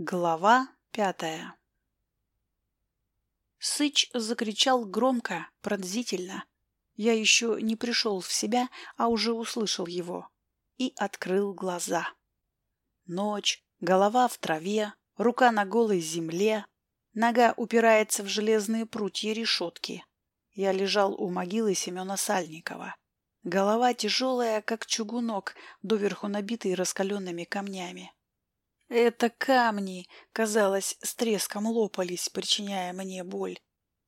Глава пятая Сыч закричал громко, пронзительно. Я еще не пришел в себя, а уже услышал его. И открыл глаза. Ночь, голова в траве, рука на голой земле, нога упирается в железные прутья решетки. Я лежал у могилы Семена Сальникова. Голова тяжелая, как чугунок, доверху набитый раскаленными камнями. Это камни, казалось, с треском лопались, причиняя мне боль.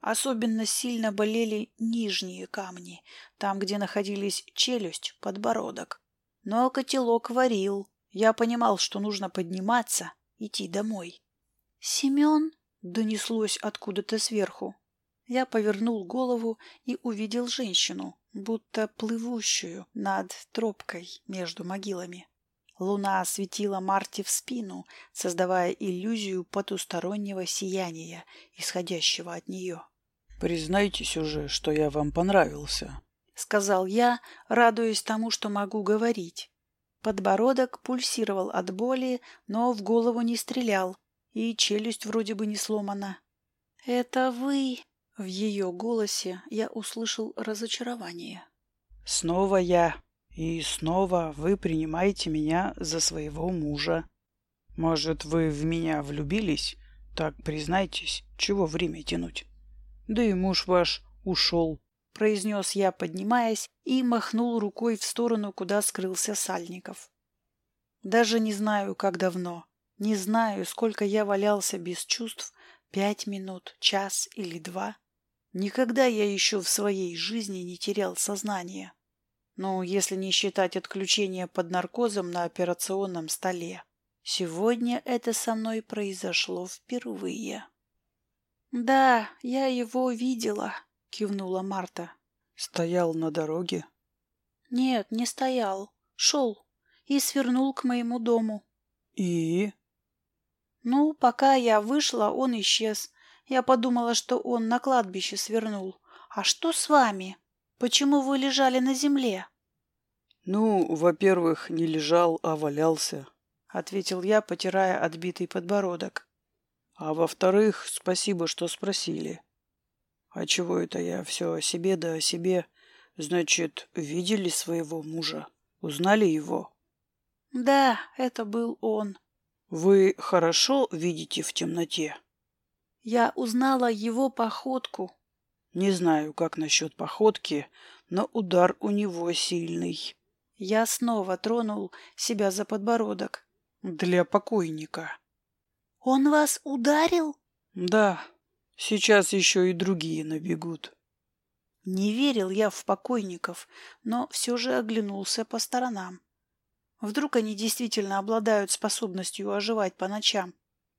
Особенно сильно болели нижние камни, там, где находились челюсть, подбородок. Но котелок варил. Я понимал, что нужно подниматься, идти домой. «Семен?» — донеслось откуда-то сверху. Я повернул голову и увидел женщину, будто плывущую над тропкой между могилами. Луна осветила Марте в спину, создавая иллюзию потустороннего сияния, исходящего от нее. «Признайтесь уже, что я вам понравился», — сказал я, радуясь тому, что могу говорить. Подбородок пульсировал от боли, но в голову не стрелял, и челюсть вроде бы не сломана. «Это вы!» — в ее голосе я услышал разочарование. «Снова я!» И снова вы принимаете меня за своего мужа. Может, вы в меня влюбились? Так признайтесь, чего время тянуть? Да и муж ваш ушел, — произнес я, поднимаясь, и махнул рукой в сторону, куда скрылся Сальников. Даже не знаю, как давно, не знаю, сколько я валялся без чувств, пять минут, час или два. Никогда я еще в своей жизни не терял сознание. Ну, если не считать отключения под наркозом на операционном столе. Сегодня это со мной произошло впервые. «Да, я его видела», — кивнула Марта. «Стоял на дороге?» «Нет, не стоял. Шел и свернул к моему дому». «И?» «Ну, пока я вышла, он исчез. Я подумала, что он на кладбище свернул. А что с вами?» Почему вы лежали на земле? Ну, во-первых, не лежал, а валялся, ответил я, потирая отбитый подбородок. А во-вторых, спасибо, что спросили. А чего это я все о себе да о себе? Значит, видели своего мужа? Узнали его? Да, это был он. Вы хорошо видите в темноте? Я узнала его походку, не знаю, как насчет походки, но удар у него сильный. Я снова тронул себя за подбородок. Для покойника. Он вас ударил? Да. Сейчас еще и другие набегут. Не верил я в покойников, но все же оглянулся по сторонам. Вдруг они действительно обладают способностью оживать по ночам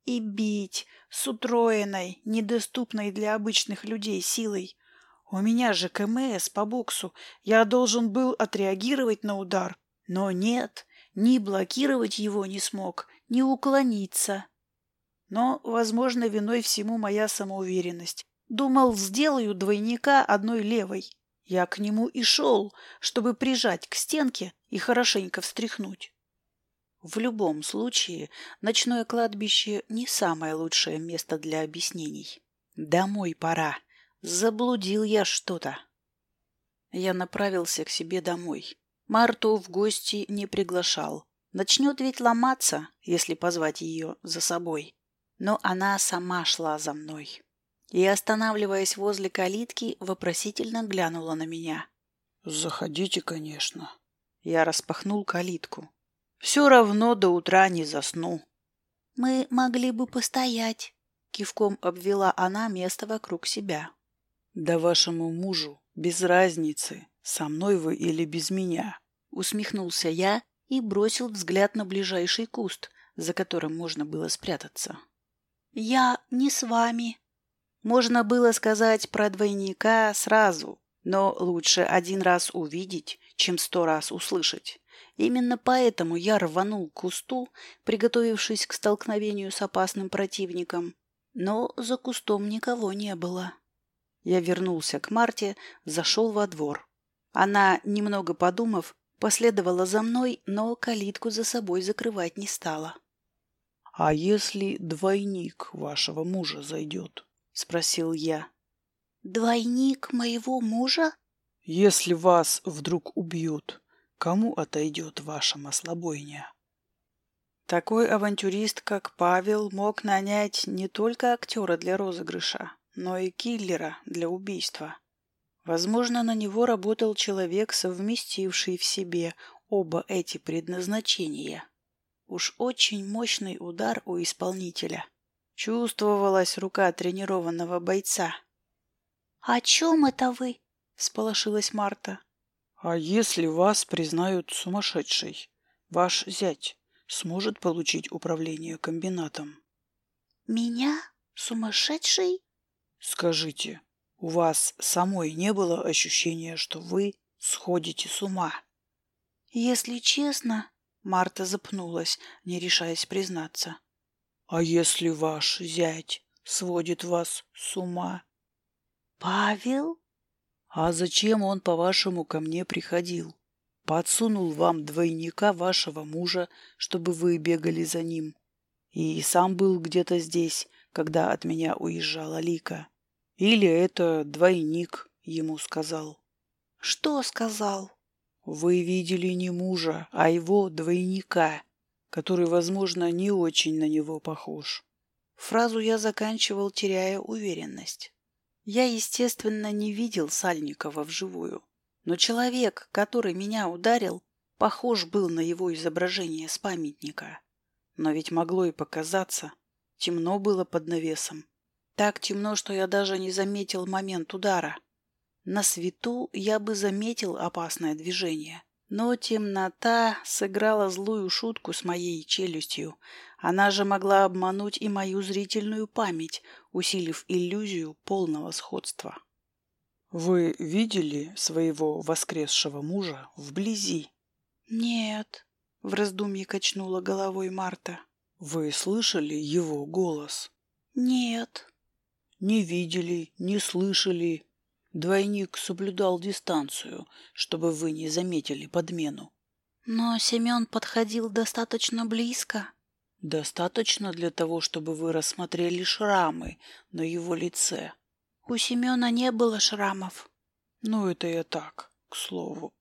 и бить с утроенной, недоступной для обычных людей силой. У меня же КМС по боксу, я должен был отреагировать на удар, но нет, ни блокировать его не смог, ни уклониться. Но, возможно, виной всему моя самоуверенность. Думал, сделаю двойника одной левой. Я к нему и шел, чтобы прижать к стенке и хорошенько встряхнуть. В любом случае, ночное кладбище не самое лучшее место для объяснений. Домой пора. Заблудил я что-то. Я направился к себе домой. Марту в гости не приглашал. Начнет ведь ломаться, если позвать ее за собой. Но она сама шла за мной. И, останавливаясь возле калитки, вопросительно глянула на меня. «Заходите, конечно». Я распахнул калитку. Все равно до утра не засну. Мы могли бы постоять. Кивком обвела она место вокруг себя. Да вашему мужу без разницы, со мной вы или без меня. Усмехнулся я и бросил взгляд на ближайший куст, за которым можно было спрятаться. Я не с вами. Можно было сказать про двойника сразу, но лучше один раз увидеть, чем сто раз услышать. Именно поэтому я рванул к кусту, приготовившись к столкновению с опасным противником. Но за кустом никого не было. Я вернулся к Марте, зашел во двор. Она, немного подумав, последовала за мной, но калитку за собой закрывать не стала. «А если двойник вашего мужа зайдет?» — спросил я. «Двойник моего мужа?» «Если вас вдруг убьют, кому отойдет ваша маслобойня?» Такой авантюрист, как Павел, мог нанять не только актера для розыгрыша, но и киллера для убийства. Возможно, на него работал человек, совместивший в себе оба эти предназначения. Уж очень мощный удар у исполнителя. Чувствовалась рука тренированного бойца. «О чем это вы?» — сполошилась Марта. «А если вас признают сумасшедшей? Ваш зять сможет получить управление комбинатом?» «Меня? Сумасшедший?» «Скажите, у вас самой не было ощущения, что вы сходите с ума?» «Если честно...» — Марта запнулась, не решаясь признаться. «А если ваш зять сводит вас с ума?» «Павел?» «А зачем он, по-вашему, ко мне приходил? Подсунул вам двойника вашего мужа, чтобы вы бегали за ним. И сам был где-то здесь, когда от меня уезжала Лика. Или это двойник ему сказал». «Что сказал?» «Вы видели не мужа, а его двойника, который, возможно, не очень на него похож». Фразу я заканчивал, теряя уверенность. Я, естественно, не видел Сальникова вживую, но человек, который меня ударил, похож был на его изображение с памятника. Но ведь могло и показаться. Темно было под навесом. Так темно, что я даже не заметил момент удара. На свету я бы заметил опасное движение. Но темнота сыграла злую шутку с моей челюстью. Она же могла обмануть и мою зрительную память, усилив иллюзию полного сходства. «Вы видели своего воскресшего мужа вблизи?» «Нет», — в раздумье качнула головой Марта. «Вы слышали его голос?» «Нет». «Не видели, не слышали, Двойник соблюдал дистанцию, чтобы вы не заметили подмену. Но Семен подходил достаточно близко. Достаточно для того, чтобы вы рассмотрели шрамы на его лице. У Семена не было шрамов. Ну, это я так, к слову.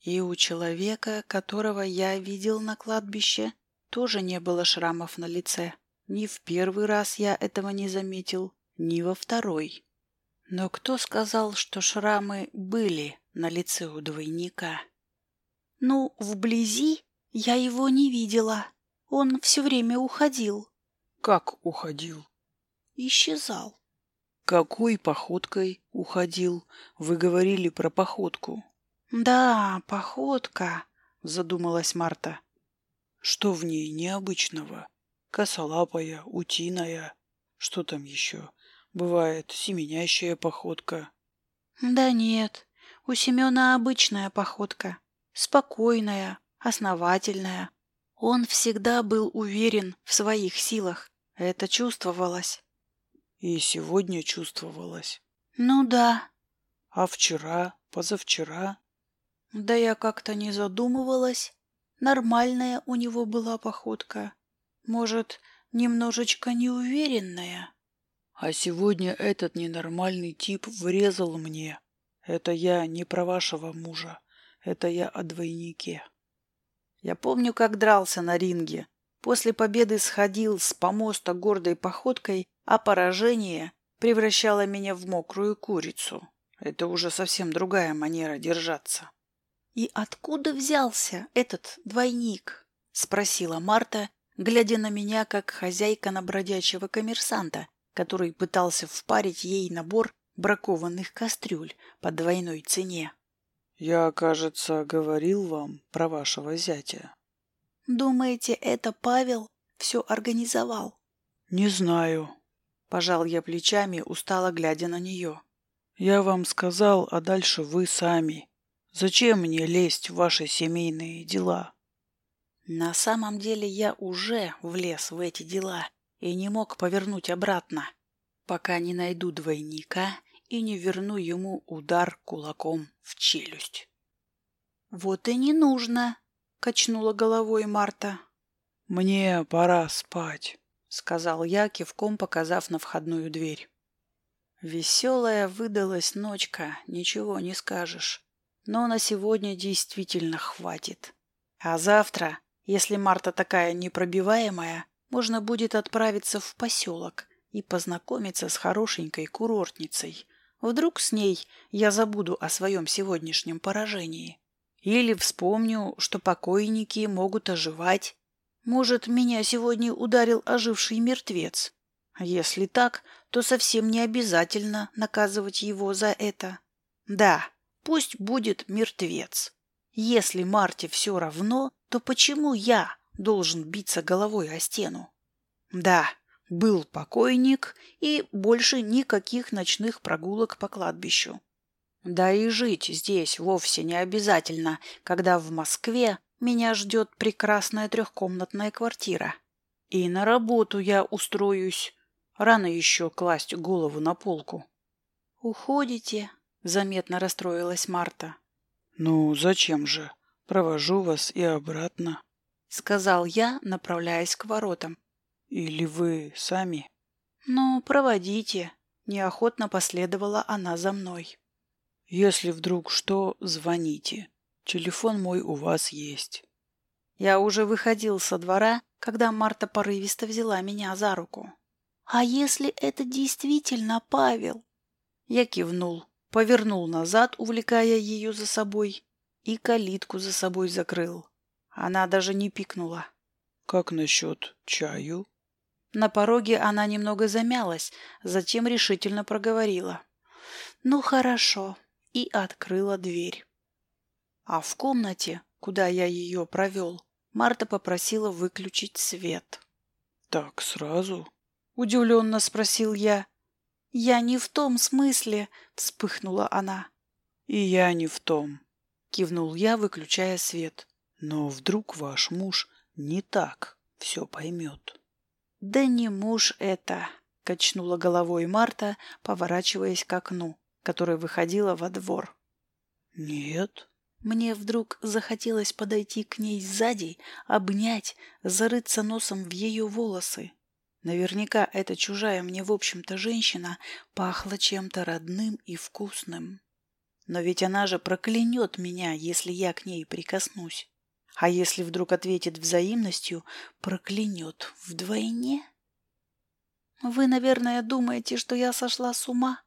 И у человека, которого я видел на кладбище, тоже не было шрамов на лице. Ни в первый раз я этого не заметил, ни во второй. Но кто сказал, что шрамы были на лице у двойника? Ну, вблизи я его не видела. Он все время уходил. Как уходил? Исчезал. Какой походкой уходил? Вы говорили про походку. Да, походка, задумалась Марта. Что в ней необычного? Косолапая, утиная, что там еще? Бывает семенящая походка. Да нет, у Семена обычная походка. Спокойная, основательная. Он всегда был уверен в своих силах. Это чувствовалось. И сегодня чувствовалось. Ну да. А вчера, позавчера? Да я как-то не задумывалась. Нормальная у него была походка. Может, немножечко неуверенная. А сегодня этот ненормальный тип врезал мне. Это я не про вашего мужа. Это я о двойнике. Я помню, как дрался на ринге. После победы сходил с помоста гордой походкой, а поражение превращало меня в мокрую курицу. Это уже совсем другая манера держаться. «И откуда взялся этот двойник?» — спросила Марта, глядя на меня, как хозяйка на бродячего коммерсанта, который пытался впарить ей набор бракованных кастрюль по двойной цене. «Я, кажется, говорил вам про вашего зятя». «Думаете, это Павел все организовал?» «Не знаю», — пожал я плечами, устало глядя на нее. «Я вам сказал, а дальше вы сами. Зачем мне лезть в ваши семейные дела?» На самом деле я уже влез в эти дела и не мог повернуть обратно, пока не найду двойника и не верну ему удар кулаком в челюсть. «Вот и не нужно», — качнула головой Марта. Мне пора спать, — сказал я, кивком показав на входную дверь. Веселая выдалась ночка, ничего не скажешь. Но на сегодня действительно хватит. А завтра, если Марта такая непробиваемая, можно будет отправиться в поселок и познакомиться с хорошенькой курортницей. Вдруг с ней я забуду о своем сегодняшнем поражении. Или вспомню, что покойники могут оживать. Может, меня сегодня ударил оживший мертвец. Если так, то совсем не обязательно наказывать его за это. Да, пусть будет мертвец. Если Марте все равно, то почему я должен биться головой о стену? Да, был покойник и больше никаких ночных прогулок по кладбищу. Да и жить здесь вовсе не обязательно, когда в Москве меня ждет прекрасная трехкомнатная квартира. И на работу я устроюсь. Рано еще класть голову на полку. «Уходите?» — заметно расстроилась Марта. «Ну, зачем же? Провожу вас и обратно», — сказал я, направляясь к воротам. «Или вы сами?» «Ну, проводите», — неохотно последовала она за мной. Если вдруг что, звоните. Телефон мой у вас есть. Я уже выходил со двора, когда Марта порывисто взяла меня за руку. «А если это действительно Павел?» Я кивнул, повернул назад, увлекая ее за собой, и калитку за собой закрыл. Она даже не пикнула. «Как насчет чаю?» На пороге она немного замялась, затем решительно проговорила. «Ну, хорошо и открыла дверь. А в комнате, куда я ее провел, Марта попросила выключить свет. «Так сразу?» — удивленно спросил я. «Я не в том смысле», — вспыхнула она. «И я не в том», — кивнул я, выключая свет. «Но вдруг ваш муж не так все поймет?» «Да не муж это», — качнула головой Марта, поворачиваясь к окну которая выходила во двор. «Нет». Мне вдруг захотелось подойти к ней сзади, обнять, зарыться носом в ее волосы. Наверняка эта чужая мне, в общем-то, женщина пахла чем-то родным и вкусным. Но ведь она же проклянет меня, если я к ней прикоснусь. А если вдруг ответит взаимностью, проклянет вдвойне? Вы, наверное, думаете, что я сошла с ума?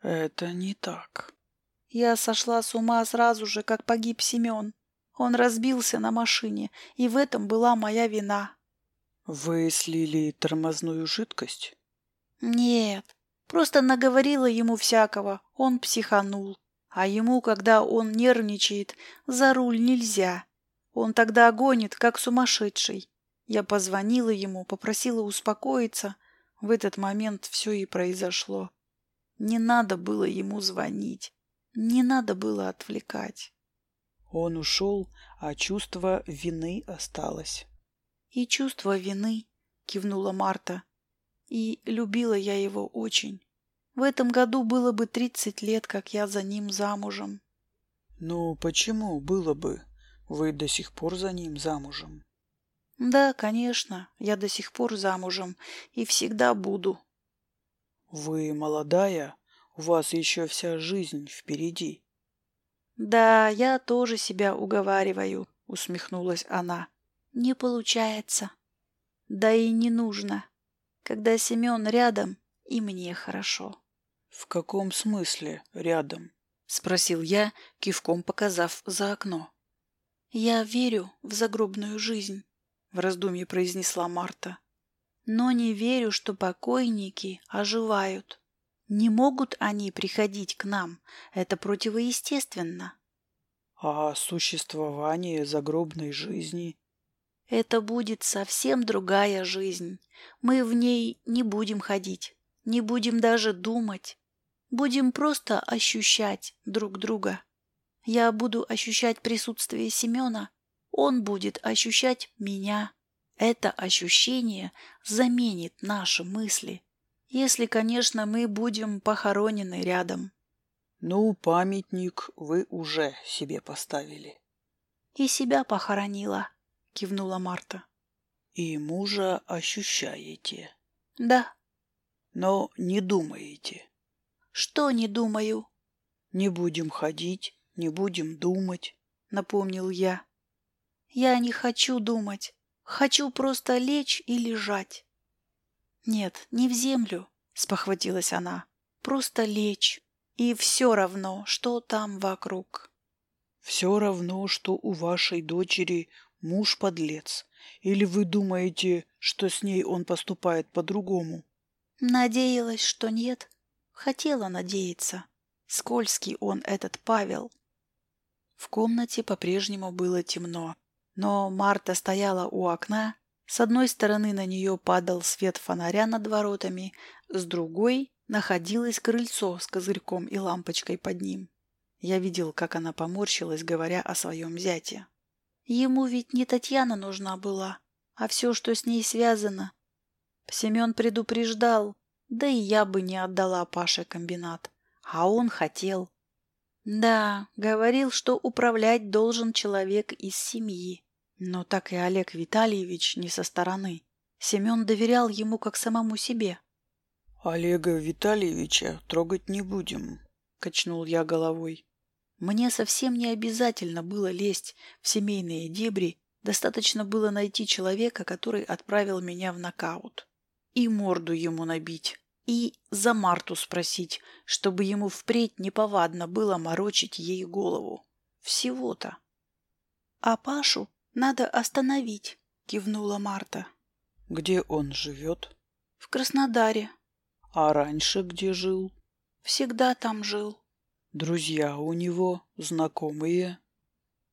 Это не так. Я сошла с ума сразу же, как погиб Семен. Он разбился на машине, и в этом была моя вина. Вы слили тормозную жидкость? Нет, просто наговорила ему всякого, он психанул. А ему, когда он нервничает, за руль нельзя. Он тогда гонит, как сумасшедший. Я позвонила ему, попросила успокоиться. В этот момент все и произошло. Не надо было ему звонить. Не надо было отвлекать. Он ушел, а чувство вины осталось. И чувство вины, кивнула Марта. И любила я его очень. В этом году было бы тридцать лет, как я за ним замужем. Ну, почему было бы? Вы до сих пор за ним замужем. Да, конечно, я до сих пор замужем и всегда буду. Вы молодая, у вас еще вся жизнь впереди. Да, я тоже себя уговариваю, усмехнулась она. Не получается. Да и не нужно. Когда Семен рядом, и мне хорошо. В каком смысле рядом? Спросил я, кивком показав за окно. Я верю в загробную жизнь, в раздумье произнесла Марта но не верю, что покойники оживают. Не могут они приходить к нам. Это противоестественно. А существование загробной жизни? Это будет совсем другая жизнь. Мы в ней не будем ходить, не будем даже думать. Будем просто ощущать друг друга. Я буду ощущать присутствие Семена, он будет ощущать меня. Это ощущение заменит наши мысли, если, конечно, мы будем похоронены рядом. Ну, памятник вы уже себе поставили. И себя похоронила, кивнула Марта. И мужа ощущаете. Да. Но не думаете. Что не думаю? Не будем ходить, не будем думать, напомнил я. Я не хочу думать. Хочу просто лечь и лежать. Нет, не в землю, спохватилась она. Просто лечь. И все равно, что там вокруг. Все равно, что у вашей дочери муж подлец. Или вы думаете, что с ней он поступает по-другому? Надеялась, что нет. Хотела надеяться. Скользкий он, этот Павел. В комнате по-прежнему было темно, но Марта стояла у окна. С одной стороны на нее падал свет фонаря над воротами, с другой находилось крыльцо с козырьком и лампочкой под ним. Я видел, как она поморщилась, говоря о своем зяте. Ему ведь не Татьяна нужна была, а все, что с ней связано. Семен предупреждал, да и я бы не отдала Паше комбинат. А он хотел. Да, говорил, что управлять должен человек из семьи. Но так и Олег Витальевич не со стороны. Семен доверял ему как самому себе. «Олега Витальевича трогать не будем», — качнул я головой. Мне совсем не обязательно было лезть в семейные дебри, достаточно было найти человека, который отправил меня в нокаут. И морду ему набить, и за Марту спросить, чтобы ему впредь неповадно было морочить ей голову. Всего-то. А Пашу надо остановить, кивнула Марта. Где он живет? В Краснодаре. А раньше где жил? Всегда там жил. Друзья у него, знакомые.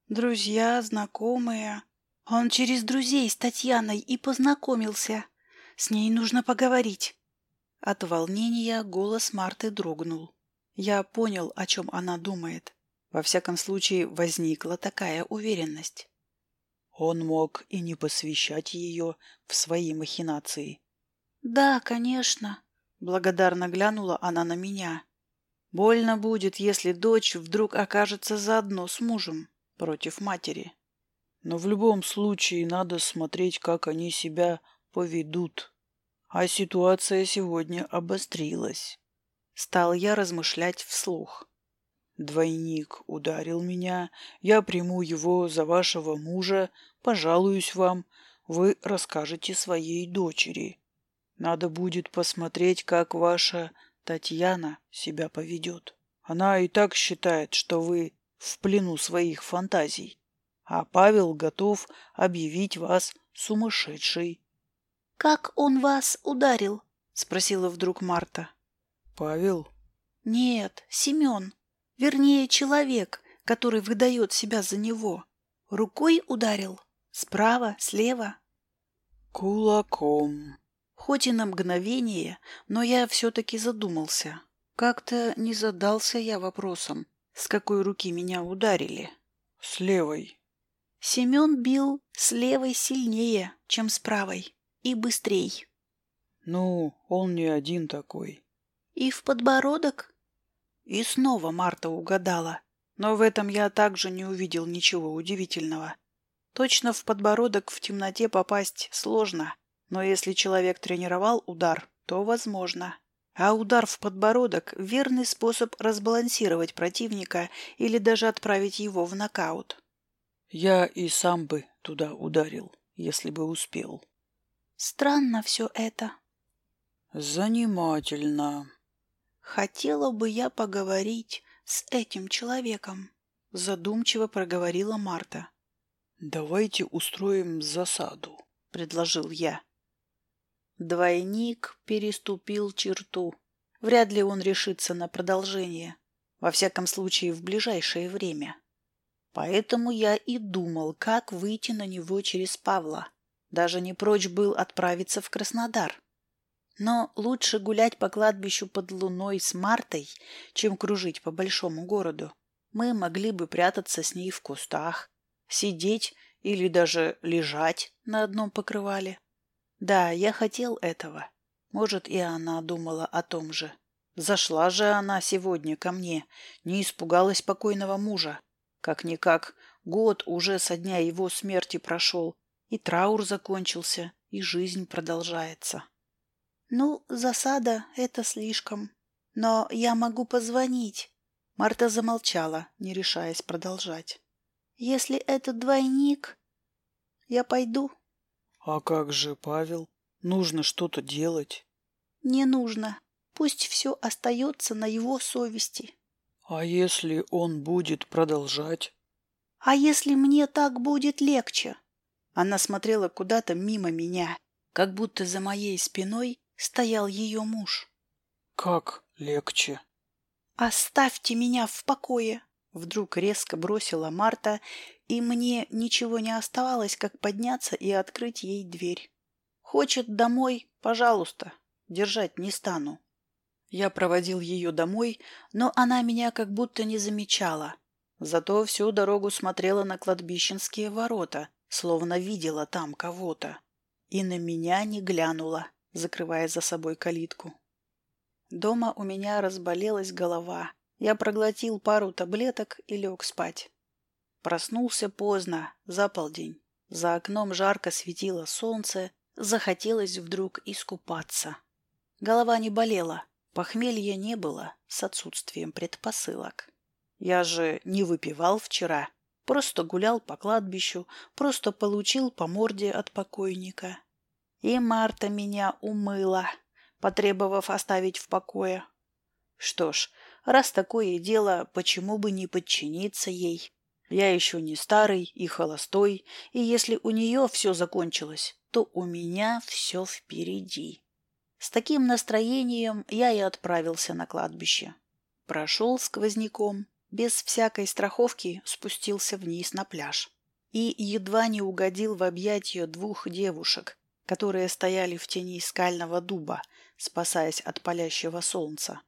Друзья, знакомые. Он через друзей с Татьяной и познакомился. С ней нужно поговорить. От волнения голос Марты дрогнул. Я понял, о чем она думает. Во всяком случае, возникла такая уверенность. Он мог и не посвящать ее в свои махинации. «Да, конечно», — благодарно глянула она на меня. Больно будет, если дочь вдруг окажется заодно с мужем против матери. Но в любом случае надо смотреть, как они себя поведут. А ситуация сегодня обострилась. Стал я размышлять вслух. Двойник ударил меня, я приму его за вашего мужа, пожалуюсь вам, вы расскажете своей дочери. Надо будет посмотреть, как ваша Татьяна себя поведет. Она и так считает, что вы в плену своих фантазий, а Павел готов объявить вас сумасшедшей. — Как он вас ударил? — спросила вдруг Марта. — Павел? — Нет, Семен. Вернее, человек, который выдает себя за него. Рукой ударил? Справа, слева? — Кулаком, Хоть и на мгновение, но я все-таки задумался. Как-то не задался я вопросом, с какой руки меня ударили. С левой. Семен бил с левой сильнее, чем с правой. И быстрей. Ну, он не один такой. И в подбородок? И снова Марта угадала. Но в этом я также не увидел ничего удивительного. Точно в подбородок в темноте попасть сложно. Но если человек тренировал удар, то возможно. А удар в подбородок – верный способ разбалансировать противника или даже отправить его в нокаут. Я и сам бы туда ударил, если бы успел. Странно все это. Занимательно. Хотела бы я поговорить с этим человеком, задумчиво проговорила Марта. Давайте устроим засаду, предложил я. Двойник переступил черту. Вряд ли он решится на продолжение. Во всяком случае, в ближайшее время. Поэтому я и думал, как выйти на него через Павла. Даже не прочь был отправиться в Краснодар. Но лучше гулять по кладбищу под луной с Мартой, чем кружить по большому городу. Мы могли бы прятаться с ней в кустах, сидеть или даже лежать на одном покрывале. Да, я хотел этого. Может, и она думала о том же. Зашла же она сегодня ко мне, не испугалась покойного мужа. Как-никак, год уже со дня его смерти прошел, И траур закончился, и жизнь продолжается. Ну, засада — это слишком. Но я могу позвонить. Марта замолчала, не решаясь продолжать. Если это двойник, я пойду. А как же Павел? Нужно что-то делать. Не нужно. Пусть все остается на его совести. А если он будет продолжать? А если мне так будет легче? Она смотрела куда-то мимо меня, как будто за моей спиной стоял ее муж. Как легче? Оставьте меня в покое! Вдруг резко бросила Марта, и мне ничего не оставалось, как подняться и открыть ей дверь. Хочет домой, пожалуйста, держать не стану. Я проводил ее домой, но она меня как будто не замечала. Зато всю дорогу смотрела на кладбищенские ворота, словно видела там кого-то. И на меня не глянула, закрывая за собой калитку. Дома у меня разболелась голова. Я проглотил пару таблеток и лег спать. Проснулся поздно, за полдень. За окном жарко светило солнце, захотелось вдруг искупаться. Голова не болела, Похмелья не было с отсутствием предпосылок. Я же не выпивал вчера, просто гулял по кладбищу, просто получил по морде от покойника. И Марта меня умыла, потребовав оставить в покое. Что ж, раз такое дело, почему бы не подчиниться ей? Я еще не старый и холостой, и если у нее все закончилось, то у меня все впереди. С таким настроением я и отправился на кладбище. Прошел сквозняком, без всякой страховки спустился вниз на пляж. И едва не угодил в объятия двух девушек, которые стояли в тени скального дуба, спасаясь от палящего солнца.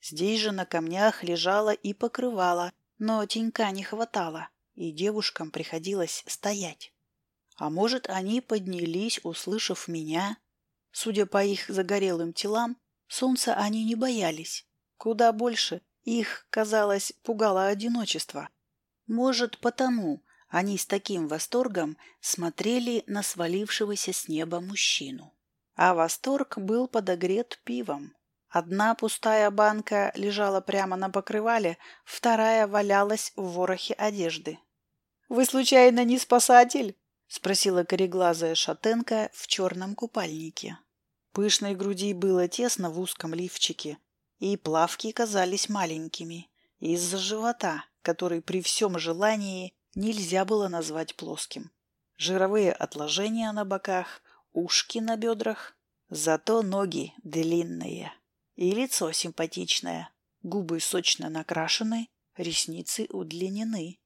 Здесь же на камнях лежало и покрывало, но тенька не хватало, и девушкам приходилось стоять. А может, они поднялись, услышав меня, Судя по их загорелым телам, солнца они не боялись. Куда больше их, казалось, пугало одиночество. Может, потому они с таким восторгом смотрели на свалившегося с неба мужчину. А восторг был подогрет пивом. Одна пустая банка лежала прямо на покрывале, вторая валялась в ворохе одежды. «Вы, случайно, не спасатель?» — спросила кореглазая шатенка в черном купальнике. Пышной груди было тесно в узком лифчике, и плавки казались маленькими из-за живота, который при всем желании нельзя было назвать плоским. Жировые отложения на боках, ушки на бедрах, зато ноги длинные. И лицо симпатичное, губы сочно накрашены, ресницы удлинены.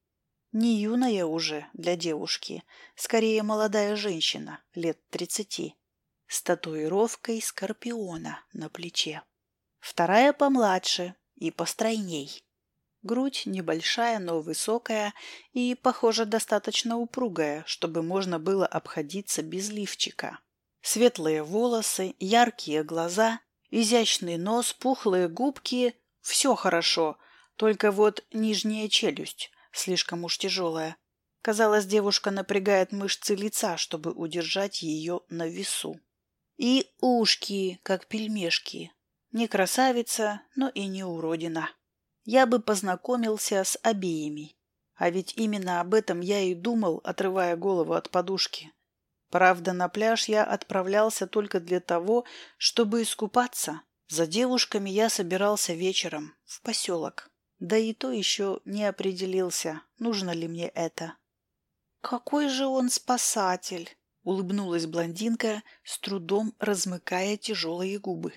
Не юная уже для девушки, скорее молодая женщина, лет тридцати, с татуировкой скорпиона на плече. Вторая помладше и постройней. Грудь небольшая, но высокая и, похоже, достаточно упругая, чтобы можно было обходиться без лифчика. Светлые волосы, яркие глаза, изящный нос, пухлые губки – все хорошо, только вот нижняя челюсть слишком уж тяжелая. Казалось, девушка напрягает мышцы лица, чтобы удержать ее на весу. И ушки, как пельмешки. Не красавица, но и не уродина. Я бы познакомился с обеими. А ведь именно об этом я и думал, отрывая голову от подушки. Правда, на пляж я отправлялся только для того, чтобы искупаться. За девушками я собирался вечером, в поселок. Да и то еще не определился, нужно ли мне это. «Какой же он спасатель!» — улыбнулась блондинка, с трудом размыкая тяжелые губы.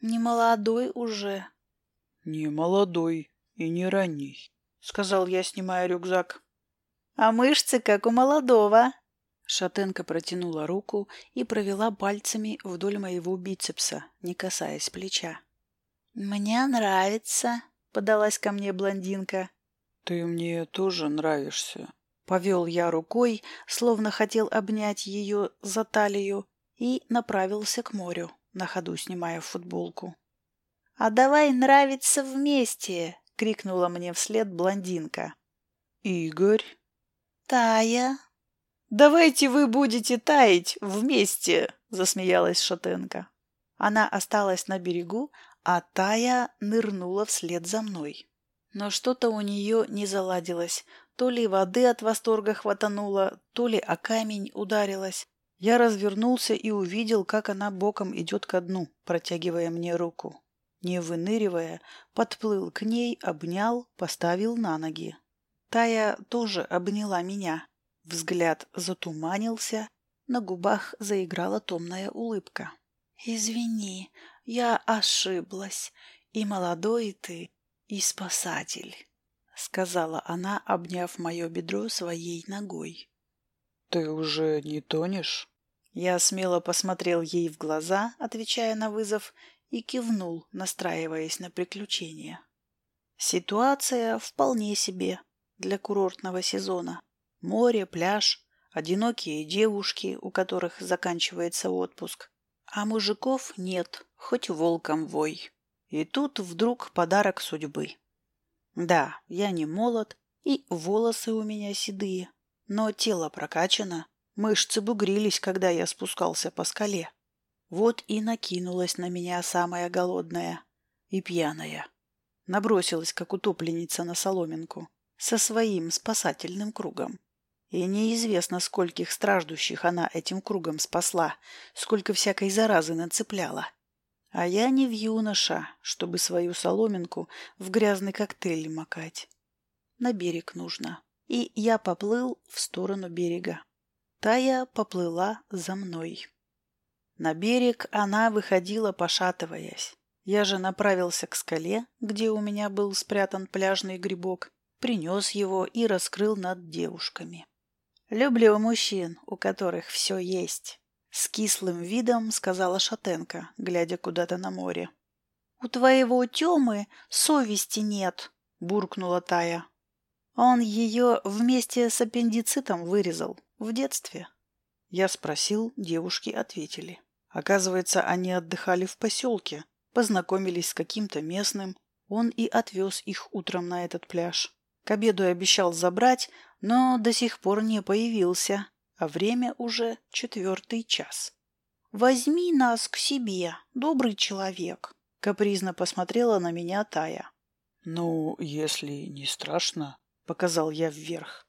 «Не молодой уже». «Не молодой и не ранний», — сказал я, снимая рюкзак. «А мышцы, как у молодого». Шатенка протянула руку и провела пальцами вдоль моего бицепса, не касаясь плеча. «Мне нравится», подалась ко мне блондинка. «Ты мне тоже нравишься», — повел я рукой, словно хотел обнять ее за талию, и направился к морю, на ходу снимая футболку. «А давай нравиться вместе!» — крикнула мне вслед блондинка. «Игорь?» «Тая?» Давайте вы будете таять вместе, засмеялась Шатенко. Она осталась на берегу, а Тая нырнула вслед за мной. Но что-то у нее не заладилось. То ли воды от восторга хватануло, то ли о камень ударилась. Я развернулся и увидел, как она боком идет ко дну, протягивая мне руку. Не выныривая, подплыл к ней, обнял, поставил на ноги. Тая тоже обняла меня. Взгляд затуманился, на губах заиграла томная улыбка. «Извини, я ошиблась. И молодой ты, и спасатель», — сказала она, обняв мое бедро своей ногой. «Ты уже не тонешь?» Я смело посмотрел ей в глаза, отвечая на вызов, и кивнул, настраиваясь на приключения. Ситуация вполне себе для курортного сезона. Море, пляж, одинокие девушки, у которых заканчивается отпуск. А мужиков нет, хоть волком вой. И тут вдруг подарок судьбы. Да, я не молод, и волосы у меня седые, но тело прокачано, мышцы бугрились, когда я спускался по скале. Вот и накинулась на меня самая голодная и пьяная. Набросилась, как утопленница на соломинку, со своим спасательным кругом. И неизвестно, скольких страждущих она этим кругом спасла, сколько всякой заразы нацепляла. А я не в юноша, чтобы свою соломинку в грязный коктейль макать. На берег нужно. И я поплыл в сторону берега. Тая поплыла за мной. На берег она выходила, пошатываясь. Я же направился к скале, где у меня был спрятан пляжный грибок, принес его и раскрыл над девушками. «Люблю мужчин, у которых все есть», — с кислым видом сказала Шатенко, глядя куда-то на море. «У твоего Темы совести нет», — буркнула Тая. «Он ее вместе с аппендицитом вырезал в детстве». Я спросил, девушки ответили. Оказывается, они отдыхали в поселке, познакомились с каким-то местным, он и отвез их утром на этот пляж. К обеду обещал забрать, но до сих пор не появился, а время уже четвертый час. «Возьми нас к себе, добрый человек», — капризно посмотрела на меня Тая. «Ну, если не страшно», — показал я вверх.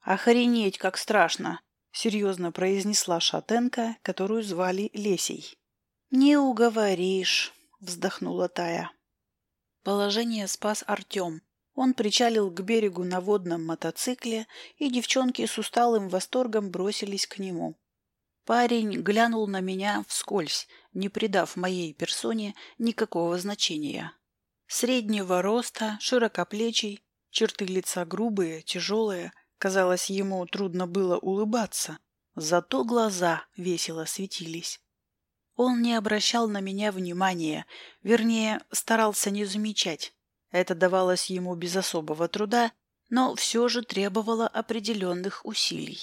«Охренеть, как страшно!» — серьезно произнесла шатенка, которую звали Лесей. «Не уговоришь», — вздохнула Тая. Положение спас Артем, он причалил к берегу на водном мотоцикле, и девчонки с усталым восторгом бросились к нему. Парень глянул на меня вскользь, не придав моей персоне никакого значения. Среднего роста, широкоплечий, черты лица грубые, тяжелые, казалось, ему трудно было улыбаться, зато глаза весело светились. Он не обращал на меня внимания, вернее, старался не замечать. Это давалось ему без особого труда, но все же требовало определенных усилий.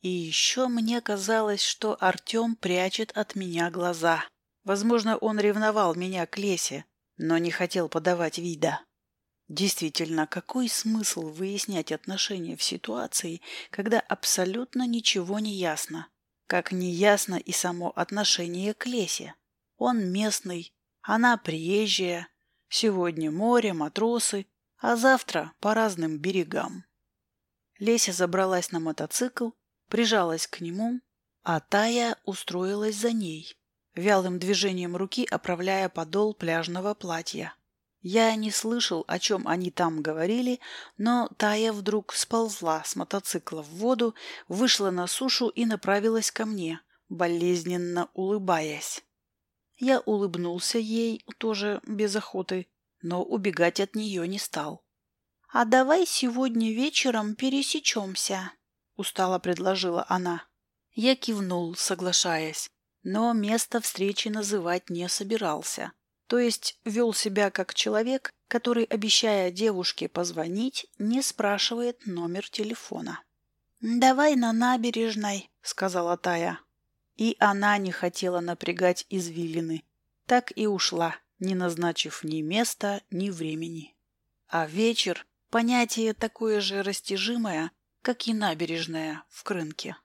И еще мне казалось, что Артем прячет от меня глаза. Возможно, он ревновал меня к Лесе, но не хотел подавать вида. Действительно, какой смысл выяснять отношения в ситуации, когда абсолютно ничего не ясно? Как не ясно и само отношение к Лесе. Он местный, она приезжая, Сегодня море, матросы, а завтра по разным берегам. Леся забралась на мотоцикл, прижалась к нему, а Тая устроилась за ней, вялым движением руки оправляя подол пляжного платья. Я не слышал, о чем они там говорили, но Тая вдруг сползла с мотоцикла в воду, вышла на сушу и направилась ко мне, болезненно улыбаясь. Я улыбнулся ей, тоже без охоты, но убегать от нее не стал. «А давай сегодня вечером пересечемся», — устало предложила она. Я кивнул, соглашаясь, но место встречи называть не собирался. То есть вел себя как человек, который, обещая девушке позвонить, не спрашивает номер телефона. «Давай на набережной», — сказала Тая. И она не хотела напрягать извилины. Так и ушла, не назначив ни места, ни времени. А вечер — понятие такое же растяжимое, как и набережная в Крынке.